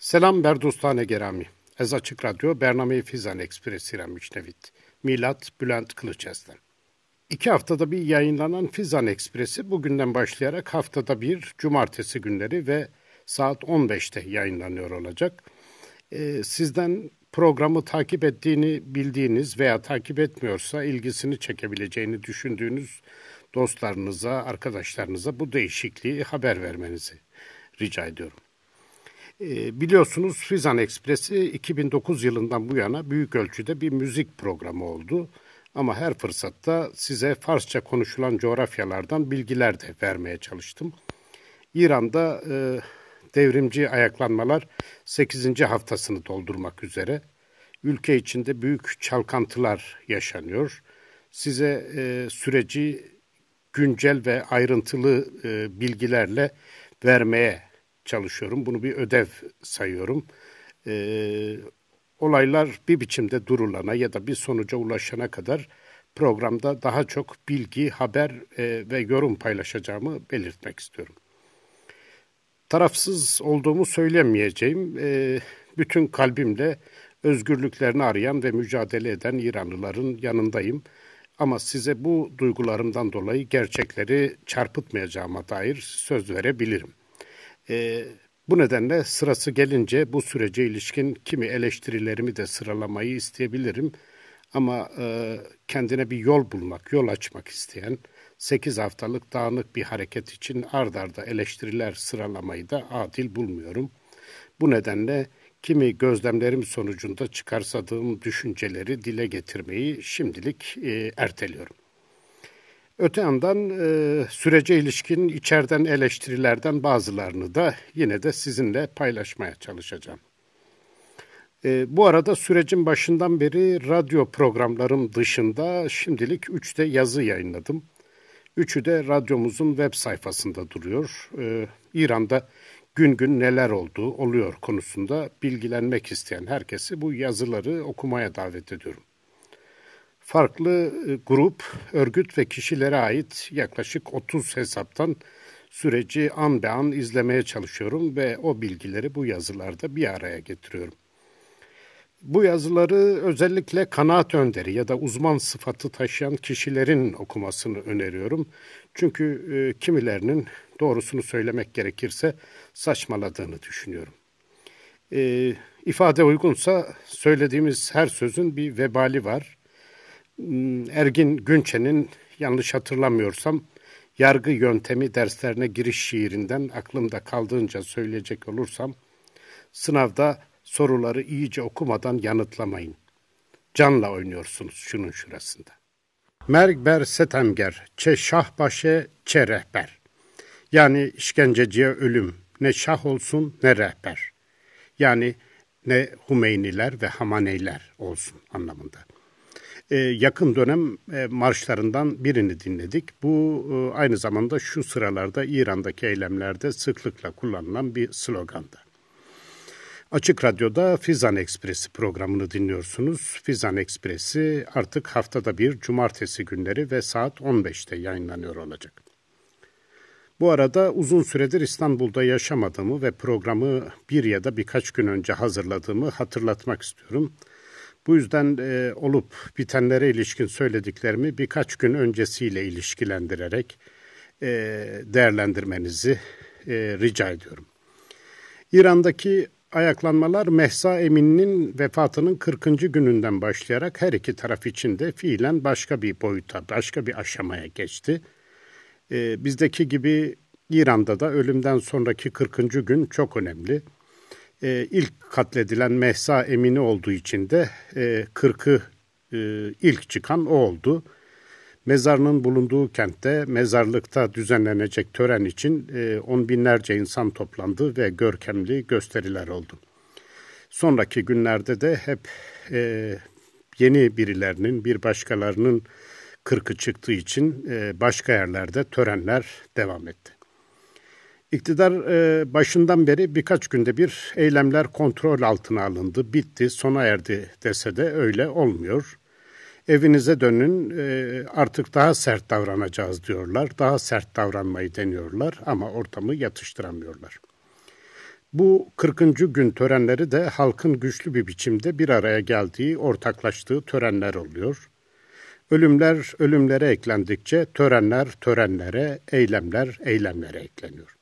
Selam berdostane gerami. Ez Açık Radyo Bername Fizan Ekspresi Müşnevit. Milat Bülent Kılıçes'ten. İki haftada bir yayınlanan Fizan Ekspresi bugünden başlayarak haftada bir cumartesi günleri ve saat 15'te yayınlanıyor olacak. Ee, sizden programı takip ettiğini bildiğiniz veya takip etmiyorsa ilgisini çekebileceğini düşündüğünüz dostlarınıza, arkadaşlarınıza bu değişikliği haber vermenizi rica ediyorum. Ee, biliyorsunuz Fizan Ekspresi 2009 yılından bu yana büyük ölçüde bir müzik programı oldu. Ama her fırsatta size Farsça konuşulan coğrafyalardan bilgiler de vermeye çalıştım. İran'da e, devrimci ayaklanmalar 8. haftasını doldurmak üzere. Ülke içinde büyük çalkantılar yaşanıyor. Size e, süreci güncel ve ayrıntılı e, bilgilerle vermeye çalışıyorum. Bunu bir ödev sayıyorum. Ee, olaylar bir biçimde durulana ya da bir sonuca ulaşana kadar programda daha çok bilgi, haber e, ve yorum paylaşacağımı belirtmek istiyorum. Tarafsız olduğumu söylemeyeceğim. E, bütün kalbimle özgürlüklerini arayan ve mücadele eden İranlıların yanındayım. Ama size bu duygularımdan dolayı gerçekleri çarpıtmayacağıma dair söz verebilirim. E, bu nedenle sırası gelince bu sürece ilişkin kimi eleştirilerimi de sıralamayı isteyebilirim. Ama e, kendine bir yol bulmak, yol açmak isteyen 8 haftalık dağınık bir hareket için ard arda eleştiriler sıralamayı da adil bulmuyorum. Bu nedenle kimi gözlemlerim sonucunda çıkarsadığım düşünceleri dile getirmeyi şimdilik e, erteliyorum. Öte yandan e, sürece ilişkin içeriden eleştirilerden bazılarını da yine de sizinle paylaşmaya çalışacağım. E, bu arada sürecin başından beri radyo programlarım dışında şimdilik üçte yazı yayınladım. Üçü de radyomuzun web sayfasında duruyor. E, İran'da gün gün neler oldu, oluyor konusunda bilgilenmek isteyen herkesi bu yazıları okumaya davet ediyorum farklı e, grup, örgüt ve kişilere ait yaklaşık 30 hesaptan süreci an be an izlemeye çalışıyorum ve o bilgileri bu yazılarda bir araya getiriyorum. Bu yazıları özellikle kanaat önderi ya da uzman sıfatı taşıyan kişilerin okumasını öneriyorum. Çünkü e, kimilerinin doğrusunu söylemek gerekirse saçmaladığını düşünüyorum. E, ifade uygunsa söylediğimiz her sözün bir vebali var. Hmm, Ergin Günçe'nin yanlış hatırlamıyorsam yargı yöntemi derslerine giriş şiirinden aklımda kaldığınca söyleyecek olursam sınavda soruları iyice okumadan yanıtlamayın. Canla oynuyorsunuz şunun şurasında. Mergber setemger, çe şahbaşe, çe rehber. Yani işkenceciye ölüm, ne şah olsun ne rehber. Yani ne Humeyniler ve Hamaneyler olsun anlamında yakın dönem e, marşlarından birini dinledik. Bu e, aynı zamanda şu sıralarda İran'daki eylemlerde sıklıkla kullanılan bir slogandı. Açık Radyo'da Fizan Ekspresi programını dinliyorsunuz. Fizan Ekspresi artık haftada bir cumartesi günleri ve saat 15'te yayınlanıyor olacak. Bu arada uzun süredir İstanbul'da yaşamadığımı ve programı bir ya da birkaç gün önce hazırladığımı hatırlatmak istiyorum. Bu yüzden e, olup bitenlere ilişkin söylediklerimi birkaç gün öncesiyle ilişkilendirerek e, değerlendirmenizi e, rica ediyorum. İran'daki ayaklanmalar Mehsa Emin'in vefatının 40. gününden başlayarak her iki taraf için de fiilen başka bir boyuta, başka bir aşamaya geçti. E, bizdeki gibi İran'da da ölümden sonraki 40. gün çok önemli e, ilk katledilen Mehsa Emini olduğu için de e, 40'ı e, ilk çıkan o oldu. Mezarının bulunduğu kentte mezarlıkta düzenlenecek tören için e, on binlerce insan toplandı ve görkemli gösteriler oldu. Sonraki günlerde de hep e, yeni birilerinin, bir başkalarının kırkı çıktığı için e, başka yerlerde törenler devam etti. İktidar e, başından beri birkaç günde bir eylemler kontrol altına alındı, bitti, sona erdi dese de öyle olmuyor. Evinize dönün e, artık daha sert davranacağız diyorlar. Daha sert davranmayı deniyorlar ama ortamı yatıştıramıyorlar. Bu 40. gün törenleri de halkın güçlü bir biçimde bir araya geldiği, ortaklaştığı törenler oluyor. Ölümler ölümlere eklendikçe törenler törenlere, eylemler eylemlere ekleniyor.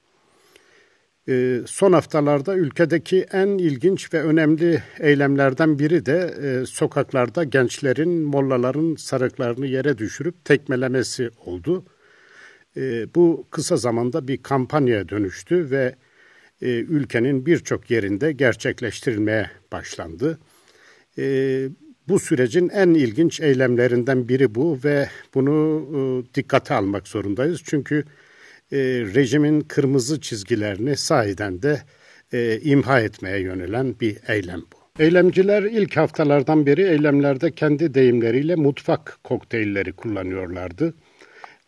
Ee, son haftalarda ülkedeki en ilginç ve önemli eylemlerden biri de e, sokaklarda gençlerin, mollaların sarıklarını yere düşürüp tekmelemesi oldu. E, bu kısa zamanda bir kampanyaya dönüştü ve e, ülkenin birçok yerinde gerçekleştirilmeye başlandı. E, bu sürecin en ilginç eylemlerinden biri bu ve bunu e, dikkate almak zorundayız. Çünkü e, rejimin kırmızı çizgilerini sahiden de e, imha etmeye yönelen bir eylem bu. Eylemciler ilk haftalardan beri eylemlerde kendi deyimleriyle mutfak kokteylleri kullanıyorlardı.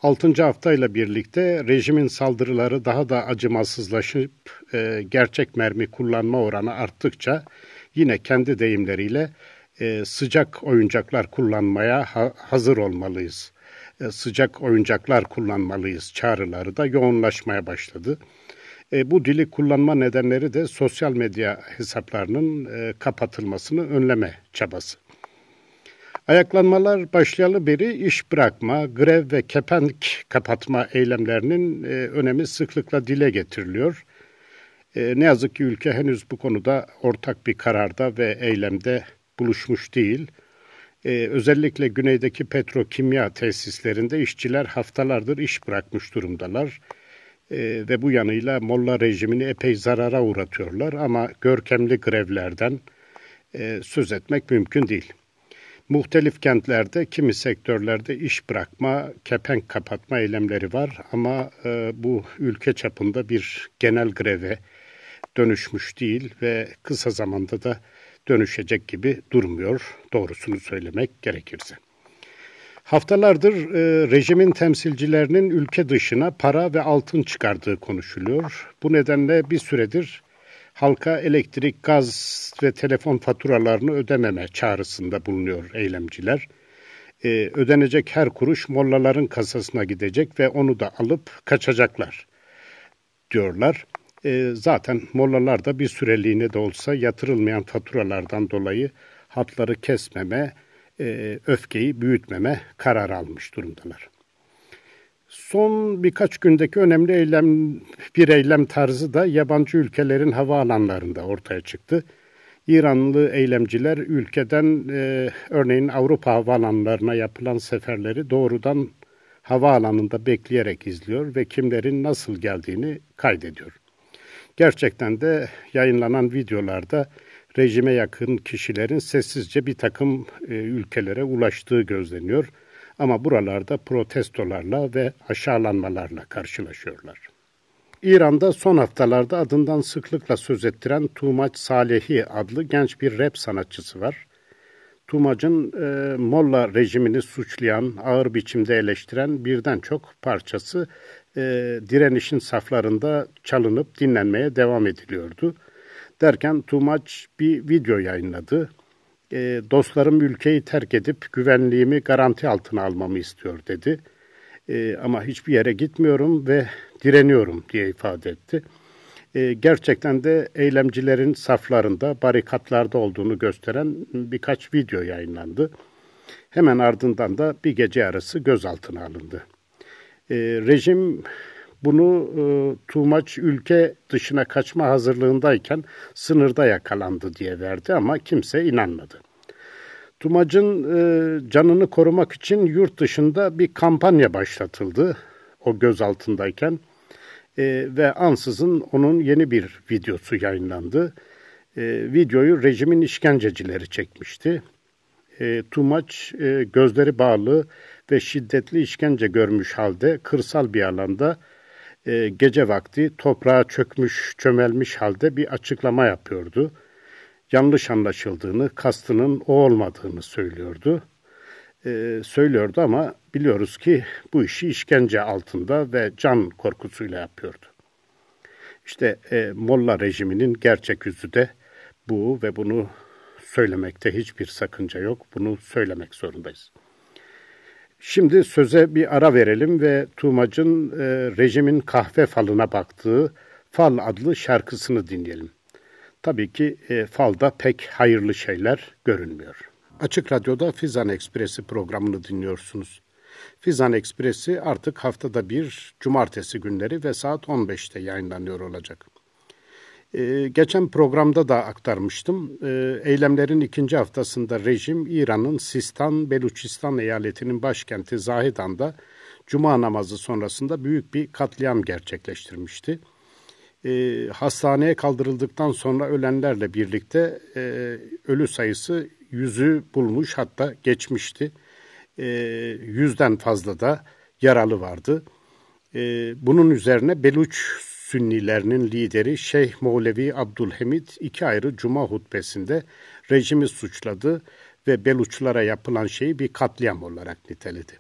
Altıncı haftayla birlikte rejimin saldırıları daha da acımasızlaşıp e, gerçek mermi kullanma oranı arttıkça yine kendi deyimleriyle e, sıcak oyuncaklar kullanmaya ha, hazır olmalıyız. E, sıcak oyuncaklar kullanmalıyız çağrıları da yoğunlaşmaya başladı. E, bu dili kullanma nedenleri de sosyal medya hesaplarının e, kapatılmasını önleme çabası. Ayaklanmalar başlayalı beri iş bırakma, grev ve kepenk kapatma eylemlerinin e, önemi sıklıkla dile getiriliyor. E, ne yazık ki ülke henüz bu konuda ortak bir kararda ve eylemde buluşmuş değil. E, özellikle güneydeki petrokimya tesislerinde işçiler haftalardır iş bırakmış durumdalar. E, ve bu yanıyla molla rejimini epey zarara uğratıyorlar ama görkemli grevlerden e, söz etmek mümkün değil. Muhtelif kentlerde, kimi sektörlerde iş bırakma, kepenk kapatma eylemleri var ama e, bu ülke çapında bir genel greve dönüşmüş değil ve kısa zamanda da dönüşecek gibi durmuyor doğrusunu söylemek gerekirse. Haftalardır e, rejimin temsilcilerinin ülke dışına para ve altın çıkardığı konuşuluyor. Bu nedenle bir süredir halka elektrik, gaz ve telefon faturalarını ödememe çağrısında bulunuyor eylemciler. Ee, ödenecek her kuruş mollaların kasasına gidecek ve onu da alıp kaçacaklar diyorlar. Ee, zaten mollalar da bir süreliğine de olsa yatırılmayan faturalardan dolayı hatları kesmeme, e, öfkeyi büyütmeme karar almış durumdalar. Son birkaç gündeki önemli eylem, bir eylem tarzı da yabancı ülkelerin havaalanlarında ortaya çıktı. İranlı eylemciler ülkeden e, örneğin Avrupa havaalanlarına yapılan seferleri doğrudan havaalanında bekleyerek izliyor ve kimlerin nasıl geldiğini kaydediyor. Gerçekten de yayınlanan videolarda rejime yakın kişilerin sessizce bir takım e, ülkelere ulaştığı gözleniyor ama buralarda protestolarla ve aşağılanmalarla karşılaşıyorlar. İran'da son haftalarda adından sıklıkla söz ettiren Tumac Salehi adlı genç bir rap sanatçısı var. Tumac'ın e, Molla rejimini suçlayan, ağır biçimde eleştiren birden çok parçası e, direnişin saflarında çalınıp dinlenmeye devam ediliyordu. Derken Tumac bir video yayınladı e, dostlarım ülkeyi terk edip güvenliğimi garanti altına almamı istiyor dedi. E, ama hiçbir yere gitmiyorum ve direniyorum diye ifade etti. E, gerçekten de eylemcilerin saflarında, barikatlarda olduğunu gösteren birkaç video yayınlandı. Hemen ardından da bir gece arası gözaltına alındı. E, rejim bunu e, Tuğmaç ülke dışına kaçma hazırlığındayken sınırda yakalandı diye verdi ama kimse inanmadı. Tumac'ın e, canını korumak için yurt dışında bir kampanya başlatıldı o gözaltındayken e, ve ansızın onun yeni bir videosu yayınlandı. E, videoyu rejimin işkencecileri çekmişti. E, Tumaç e, gözleri bağlı ve şiddetli işkence görmüş halde kırsal bir alanda e, gece vakti toprağa çökmüş, çömelmiş halde bir açıklama yapıyordu. Yanlış anlaşıldığını, kastının o olmadığını söylüyordu. E, söylüyordu ama biliyoruz ki bu işi işkence altında ve can korkusuyla yapıyordu. İşte e, Molla rejiminin gerçek yüzü de bu ve bunu söylemekte hiçbir sakınca yok. Bunu söylemek zorundayız. Şimdi söze bir ara verelim ve Tuğmac'ın e, rejimin kahve falına baktığı Fal adlı şarkısını dinleyelim. tabii ki e, falda pek hayırlı şeyler görünmüyor. Açık Radyo'da Fizan Ekspresi programını dinliyorsunuz. Fizan Ekspresi artık haftada bir cumartesi günleri ve saat 15'te yayınlanıyor olacak. Ee, geçen programda da aktarmıştım. Ee, eylemlerin ikinci haftasında rejim İran'ın Sistan, Beluçistan eyaletinin başkenti Zahidan'da Cuma namazı sonrasında büyük bir katliam gerçekleştirmişti. Ee, hastaneye kaldırıldıktan sonra ölenlerle birlikte e, ölü sayısı yüzü bulmuş hatta geçmişti. E, yüzden fazla da yaralı vardı. E, bunun üzerine Beluç Sünnilerinin lideri Şeyh Mevlevi Abdülhamid iki ayrı cuma hutbesinde rejimi suçladı ve Beluçlara yapılan şeyi bir katliam olarak niteledi.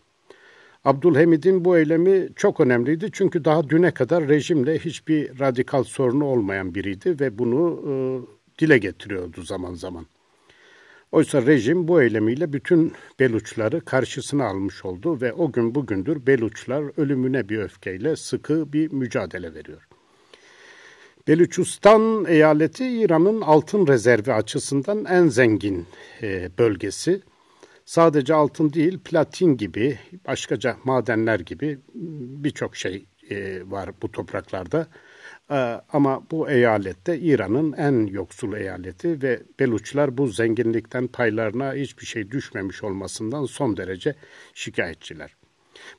Abdülhamid'in bu eylemi çok önemliydi çünkü daha düne kadar rejimle hiçbir radikal sorunu olmayan biriydi ve bunu e, dile getiriyordu zaman zaman. Oysa rejim bu eylemiyle bütün Beluçları karşısına almış oldu ve o gün bugündür Beluçlar ölümüne bir öfkeyle sıkı bir mücadele veriyor. Beluçistan eyaleti İran'ın altın rezervi açısından en zengin e, bölgesi. Sadece altın değil, platin gibi, başkaca madenler gibi birçok şey e, var bu topraklarda. E, ama bu eyalette İran'ın en yoksul eyaleti ve Beluçlar bu zenginlikten paylarına hiçbir şey düşmemiş olmasından son derece şikayetçiler.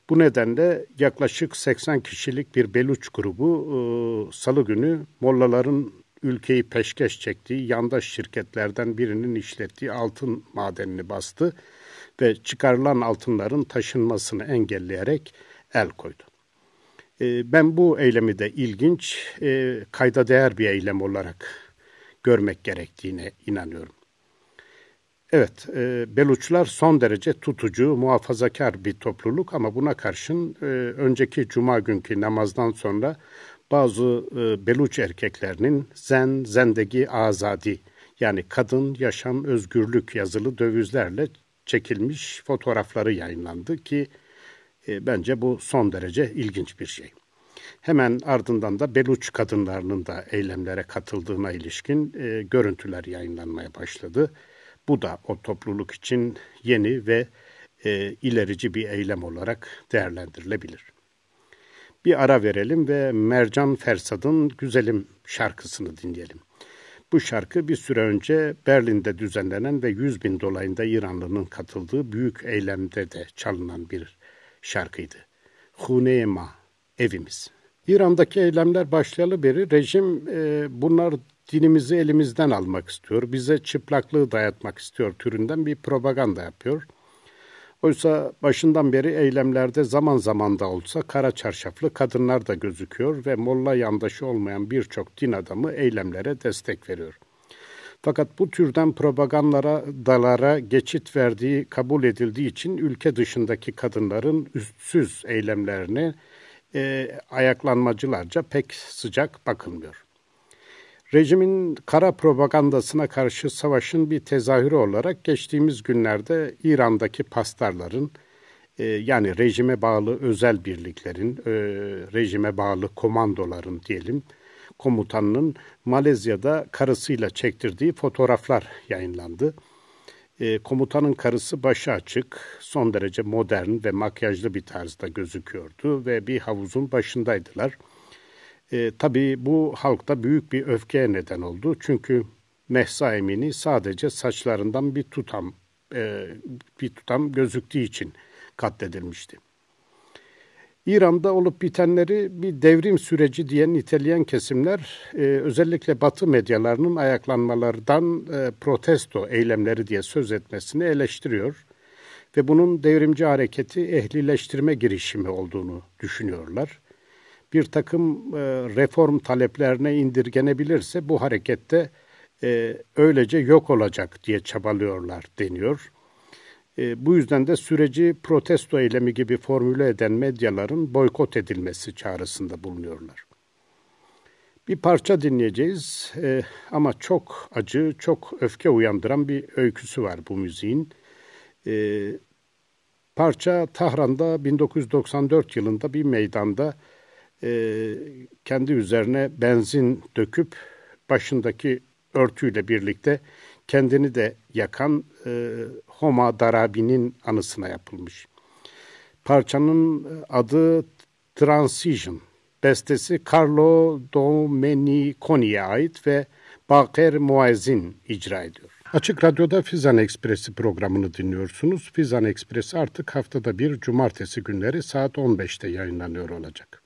Bu nedenle yaklaşık 80 kişilik bir Beluç grubu e, salı günü Mollaların ülkeyi peşkeş çektiği yandaş şirketlerden birinin işlettiği altın madenini bastı ve çıkarılan altınların taşınmasını engelleyerek el koydu. E, ben bu eylemi de ilginç, e, kayda değer bir eylem olarak görmek gerektiğine inanıyorum. Evet, e, Beluçlar son derece tutucu, muhafazakar bir topluluk ama buna karşın e, önceki cuma günkü namazdan sonra bazı e, Beluç erkeklerinin zen, zendegi azadi yani kadın, yaşam, özgürlük yazılı dövizlerle çekilmiş fotoğrafları yayınlandı ki e, bence bu son derece ilginç bir şey. Hemen ardından da Beluç kadınlarının da eylemlere katıldığına ilişkin e, görüntüler yayınlanmaya başladı. Bu da o topluluk için yeni ve e, ilerici bir eylem olarak değerlendirilebilir. Bir ara verelim ve Mercan Fersad'ın Güzelim şarkısını dinleyelim. Bu şarkı bir süre önce Berlin'de düzenlenen ve 100 bin dolayında İranlı'nın katıldığı büyük eylemde de çalınan bir şarkıydı. Huneyma, evimiz. İran'daki eylemler başlayalı beri rejim e, bunlar dinimizi elimizden almak istiyor, bize çıplaklığı dayatmak istiyor türünden bir propaganda yapıyor. Oysa başından beri eylemlerde zaman zaman da olsa kara çarşaflı kadınlar da gözüküyor ve molla yandaşı olmayan birçok din adamı eylemlere destek veriyor. Fakat bu türden propagandalara, dalara geçit verdiği kabul edildiği için ülke dışındaki kadınların üstsüz eylemlerine e, ayaklanmacılarca pek sıcak bakılmıyor. Rejimin kara propagandasına karşı savaşın bir tezahürü olarak geçtiğimiz günlerde İran'daki pastarların e, yani rejime bağlı özel birliklerin, e, rejime bağlı komandoların diyelim, komutanının Malezya'da karısıyla çektirdiği fotoğraflar yayınlandı. E, komutanın karısı başı açık, son derece modern ve makyajlı bir tarzda gözüküyordu ve bir havuzun başındaydılar. E, tabii bu halkta büyük bir öfkeye neden oldu. Çünkü Mehsa Emini sadece saçlarından bir tutam e, bir tutam gözüktüğü için katledilmişti. İran'da olup bitenleri bir devrim süreci diye niteleyen kesimler e, özellikle Batı medyalarının ayaklanmalardan e, protesto eylemleri diye söz etmesini eleştiriyor ve bunun devrimci hareketi ehlileştirme girişimi olduğunu düşünüyorlar bir takım e, reform taleplerine indirgenebilirse bu harekette e, öylece yok olacak diye çabalıyorlar deniyor. E, bu yüzden de süreci protesto eylemi gibi formüle eden medyaların boykot edilmesi çağrısında bulunuyorlar. Bir parça dinleyeceğiz e, ama çok acı, çok öfke uyandıran bir öyküsü var bu müziğin. E, parça Tahran'da 1994 yılında bir meydanda e, kendi üzerine benzin döküp başındaki örtüyle birlikte kendini de yakan e, Homa Darabi'nin anısına yapılmış. Parçanın adı Transition. Bestesi Carlo Domeniconi'ye ait ve Baker Muezzin icra ediyor. Açık Radyo'da Fizan Ekspresi programını dinliyorsunuz. Fizan Ekspresi artık haftada bir cumartesi günleri saat 15'te yayınlanıyor olacak.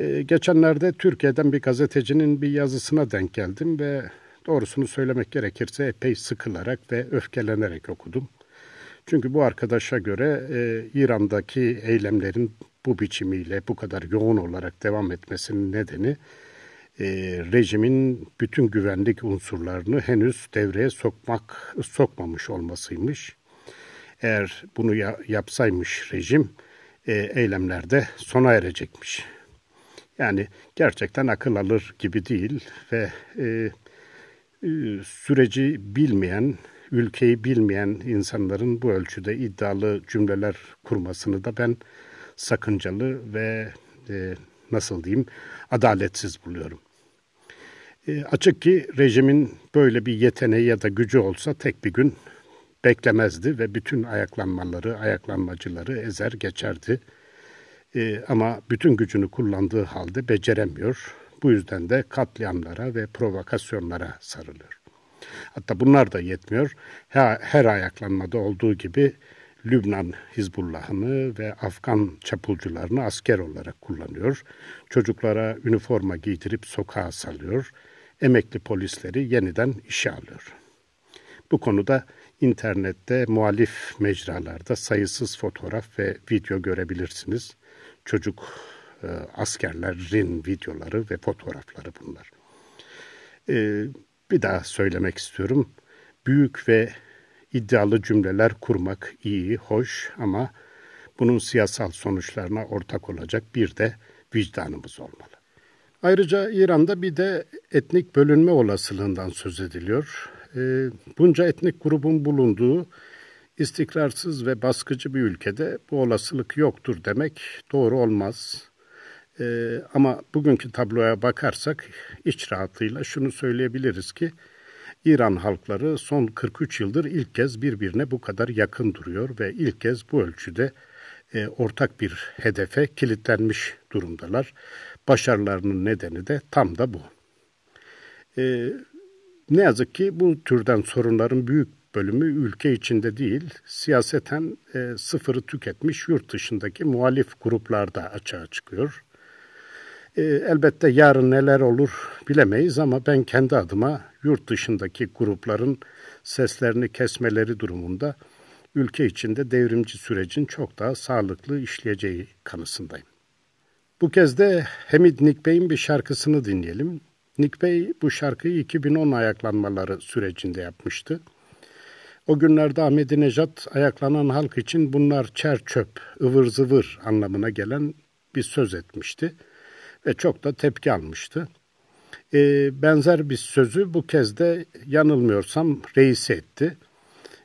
Ee, geçenlerde Türkiye'den bir gazetecinin bir yazısına denk geldim ve doğrusunu söylemek gerekirse epey sıkılarak ve öfkelenerek okudum. Çünkü bu arkadaşa göre e, İran'daki eylemlerin bu biçimiyle bu kadar yoğun olarak devam etmesinin nedeni e, rejimin bütün güvenlik unsurlarını henüz devreye sokmak sokmamış olmasıymış. Eğer bunu ya, yapsaymış rejim e, eylemlerde sona erecekmiş. Yani gerçekten akıl alır gibi değil ve e, e, süreci bilmeyen, ülkeyi bilmeyen insanların bu ölçüde iddialı cümleler kurmasını da ben sakıncalı ve e, nasıl diyeyim adaletsiz buluyorum. E, açık ki rejimin böyle bir yeteneği ya da gücü olsa tek bir gün beklemezdi ve bütün ayaklanmaları, ayaklanmacıları ezer geçerdi. E, ama bütün gücünü kullandığı halde beceremiyor. Bu yüzden de katliamlara ve provokasyonlara sarılıyor. Hatta bunlar da yetmiyor. Her, her ayaklanmada olduğu gibi Lübnan Hizbullah'ını ve Afgan çapulcularını asker olarak kullanıyor. Çocuklara üniforma giydirip sokağa salıyor. Emekli polisleri yeniden işe alıyor. Bu konuda internette muhalif mecralarda sayısız fotoğraf ve video görebilirsiniz. Çocuk e, askerlerin videoları ve fotoğrafları bunlar. E, bir daha söylemek istiyorum. Büyük ve iddialı cümleler kurmak iyi, hoş ama bunun siyasal sonuçlarına ortak olacak bir de vicdanımız olmalı. Ayrıca İran'da bir de etnik bölünme olasılığından söz ediliyor. E, bunca etnik grubun bulunduğu istikrarsız ve baskıcı bir ülkede bu olasılık yoktur demek doğru olmaz. E, ama bugünkü tabloya bakarsak iç rahatıyla şunu söyleyebiliriz ki İran halkları son 43 yıldır ilk kez birbirine bu kadar yakın duruyor ve ilk kez bu ölçüde e, ortak bir hedefe kilitlenmiş durumdalar. Başarılarının nedeni de tam da bu. E, ne yazık ki bu türden sorunların büyük bölümü ülke içinde değil, siyaseten e, sıfırı tüketmiş yurt dışındaki muhalif gruplarda açığa çıkıyor. E, elbette yarın neler olur bilemeyiz ama ben kendi adıma yurt dışındaki grupların seslerini kesmeleri durumunda ülke içinde devrimci sürecin çok daha sağlıklı işleyeceği kanısındayım. Bu kez de Hamid Nikbey'in bir şarkısını dinleyelim. Nikbey bu şarkıyı 2010 ayaklanmaları sürecinde yapmıştı. O günlerde Ahmadinejad ayaklanan halk için bunlar çer çöp, ıvır zıvır anlamına gelen bir söz etmişti ve çok da tepki almıştı. E, benzer bir sözü bu kez de yanılmıyorsam reisi etti.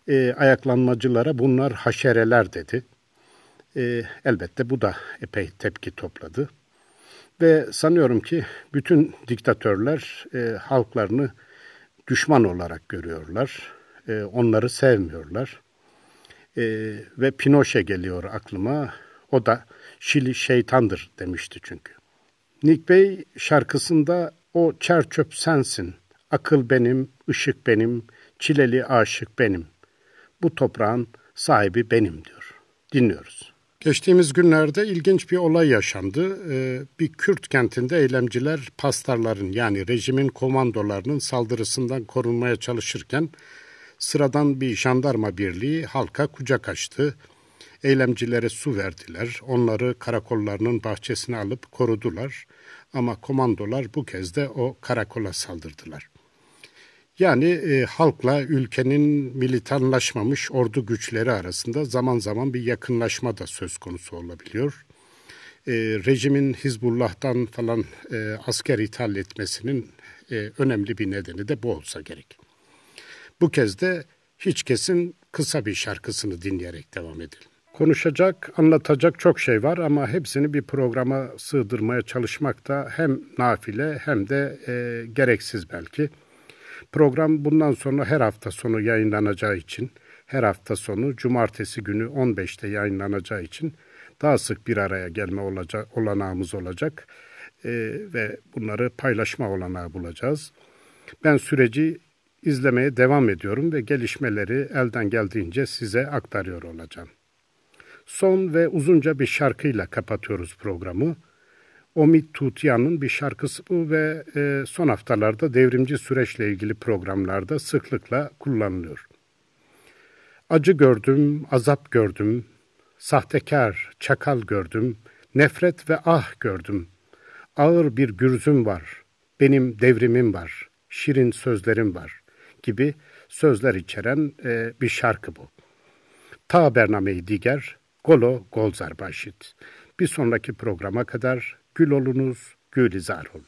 E, ayaklanmacılara bunlar haşereler dedi. E, elbette bu da epey tepki topladı. Ve sanıyorum ki bütün diktatörler e, halklarını düşman olarak görüyorlar. E, onları sevmiyorlar. E, ve Pinochet geliyor aklıma. O da Şili şeytandır demişti çünkü. Nick Bey şarkısında o çer çöp sensin, akıl benim, ışık benim, çileli aşık benim. Bu toprağın sahibi benim diyor. Dinliyoruz. Geçtiğimiz günlerde ilginç bir olay yaşandı. Ee, bir Kürt kentinde eylemciler pastarların yani rejimin komandolarının saldırısından korunmaya çalışırken sıradan bir jandarma birliği halka kucak açtı. Eylemcilere su verdiler. Onları karakollarının bahçesine alıp korudular. Ama komandolar bu kez de o karakola saldırdılar. Yani e, halkla ülkenin militanlaşmamış ordu güçleri arasında zaman zaman bir yakınlaşma da söz konusu olabiliyor. E, rejimin Hizbullah'tan falan e, asker ithal etmesinin e, önemli bir nedeni de bu olsa gerek. Bu kez de hiç kesin kısa bir şarkısını dinleyerek devam edelim. Konuşacak, anlatacak çok şey var ama hepsini bir programa sığdırmaya çalışmak da hem nafile hem de e, gereksiz belki. Program bundan sonra her hafta sonu yayınlanacağı için, her hafta sonu cumartesi günü 15'te yayınlanacağı için daha sık bir araya gelme olacak, olanağımız olacak e, ve bunları paylaşma olanağı bulacağız. Ben süreci izlemeye devam ediyorum ve gelişmeleri elden geldiğince size aktarıyor olacağım. Son ve uzunca bir şarkıyla kapatıyoruz programı. Omid Tutiyan'ın bir şarkısı bu ve e, son haftalarda devrimci süreçle ilgili programlarda sıklıkla kullanılıyor. Acı gördüm, azap gördüm, sahtekar, çakal gördüm, nefret ve ah gördüm. Ağır bir gürzüm var, benim devrimim var, şirin sözlerim var gibi sözler içeren e, bir şarkı bu. Ta Bernameyi Diger, Golo Golzar Başit. Bir sonraki programa kadar gül olunuz, gülizar olun.